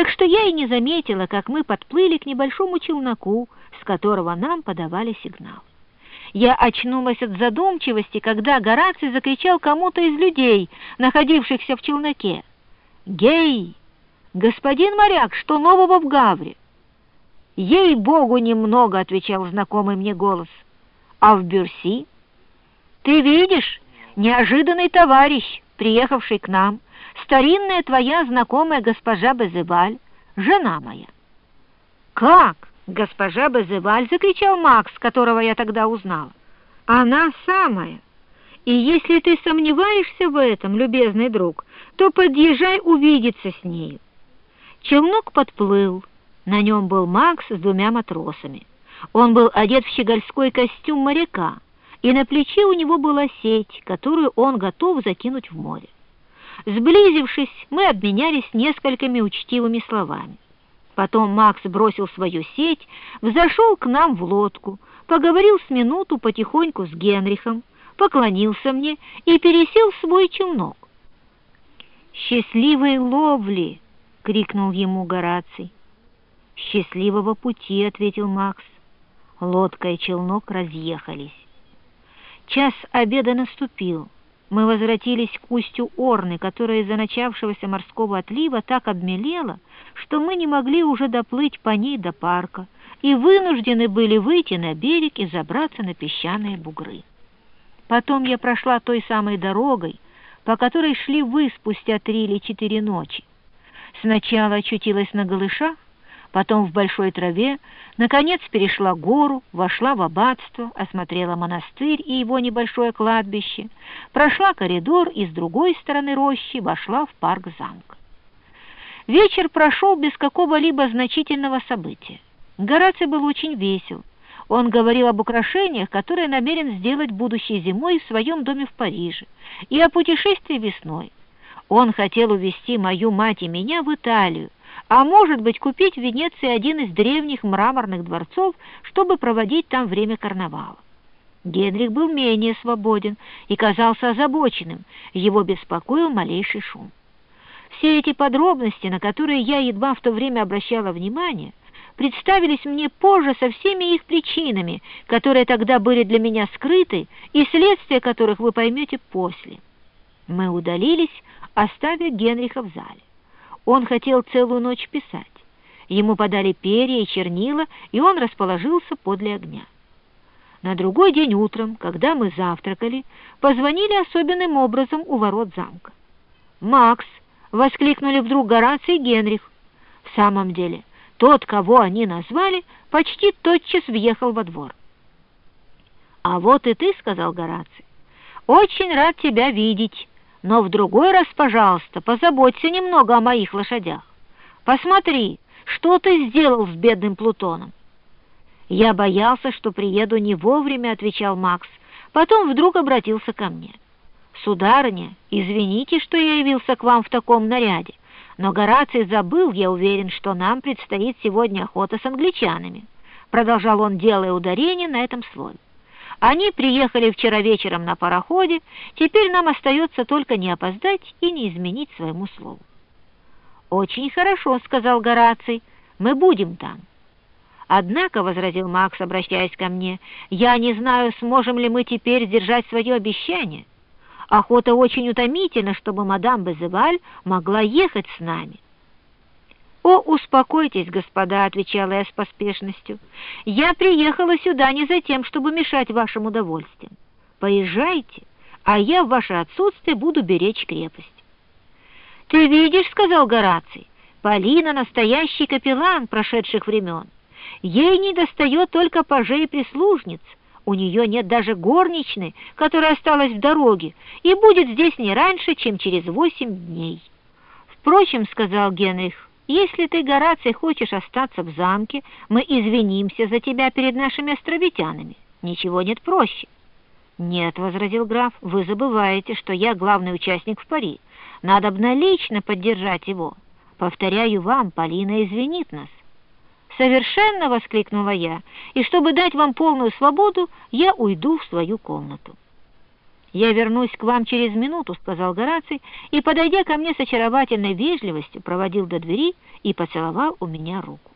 так что я и не заметила, как мы подплыли к небольшому челноку, с которого нам подавали сигнал. Я очнулась от задумчивости, когда Гораций закричал кому-то из людей, находившихся в челноке. «Гей! Господин моряк, что нового в Гавре?» «Ей-богу, немного!» — отвечал знакомый мне голос. «А в Бюрси?» «Ты видишь, неожиданный товарищ, приехавший к нам, старинная твоя знакомая госпожа Безыбаль, жена моя». «Как?» «Госпожа Безеваль!» — закричал Макс, которого я тогда узнал. «Она самая! И если ты сомневаешься в этом, любезный друг, то подъезжай увидеться с ней. Челнок подплыл. На нем был Макс с двумя матросами. Он был одет в щегольской костюм моряка, и на плече у него была сеть, которую он готов закинуть в море. Сблизившись, мы обменялись несколькими учтивыми словами. Потом Макс бросил свою сеть, взошел к нам в лодку, поговорил с минуту потихоньку с Генрихом, поклонился мне и пересел в свой челнок. «Счастливой ловли!» — крикнул ему Гораций. «Счастливого пути!» — ответил Макс. Лодка и челнок разъехались. Час обеда наступил. Мы возвратились к устью Орны, которая из-за начавшегося морского отлива так обмелела, что мы не могли уже доплыть по ней до парка и вынуждены были выйти на берег и забраться на песчаные бугры. Потом я прошла той самой дорогой, по которой шли вы спустя три или четыре ночи. Сначала очутилась на голышах, потом в большой траве, наконец перешла гору, вошла в аббатство, осмотрела монастырь и его небольшое кладбище, прошла коридор и с другой стороны рощи вошла в парк замка. Вечер прошел без какого-либо значительного события. Гораций был очень весел. Он говорил об украшениях, которые намерен сделать будущей зимой в своем доме в Париже, и о путешествии весной. Он хотел увезти мою мать и меня в Италию, а может быть купить в Венеции один из древних мраморных дворцов, чтобы проводить там время карнавала. Генрих был менее свободен и казался озабоченным, его беспокоил малейший шум. Все эти подробности, на которые я едва в то время обращала внимание, представились мне позже со всеми их причинами, которые тогда были для меня скрыты, и следствия которых вы поймете после. Мы удалились, оставив Генриха в зале. Он хотел целую ночь писать. Ему подали перья и чернила, и он расположился подле огня. На другой день утром, когда мы завтракали, позвонили особенным образом у ворот замка. «Макс!» — воскликнули вдруг Гораций и Генрих. В самом деле, тот, кого они назвали, почти тотчас въехал во двор. «А вот и ты», — сказал Гораций, — «очень рад тебя видеть». Но в другой раз, пожалуйста, позаботься немного о моих лошадях. Посмотри, что ты сделал с бедным Плутоном. Я боялся, что приеду не вовремя, отвечал Макс. Потом вдруг обратился ко мне. Сударыня, извините, что я явился к вам в таком наряде, но Гораций забыл, я уверен, что нам предстоит сегодня охота с англичанами. Продолжал он, делая ударение на этом слове. Они приехали вчера вечером на пароходе, теперь нам остается только не опоздать и не изменить своему слову. «Очень хорошо», — сказал Гораций, — «мы будем там». «Однако», — возразил Макс, обращаясь ко мне, — «я не знаю, сможем ли мы теперь сдержать свое обещание. Охота очень утомительна, чтобы мадам Безеваль могла ехать с нами». «О, успокойтесь, господа», — отвечала я с поспешностью. «Я приехала сюда не за тем, чтобы мешать вашим удовольствиям. Поезжайте, а я в ваше отсутствие буду беречь крепость». «Ты видишь», — сказал Гораций, — «Полина — настоящий капеллан прошедших времен. Ей не достает только пажей и прислужниц. У нее нет даже горничной, которая осталась в дороге, и будет здесь не раньше, чем через восемь дней». «Впрочем», — сказал Генрих, если ты, Гораций, хочешь остаться в замке, мы извинимся за тебя перед нашими островитянами. Ничего нет проще». «Нет», — возразил граф, — «вы забываете, что я главный участник в пари. Надо лично поддержать его. Повторяю вам, Полина извинит нас». «Совершенно!» — воскликнула я, «и чтобы дать вам полную свободу, я уйду в свою комнату». «Я вернусь к вам через минуту», — сказал Гораций, и, подойдя ко мне с очаровательной вежливостью, проводил до двери и поцеловал у меня руку.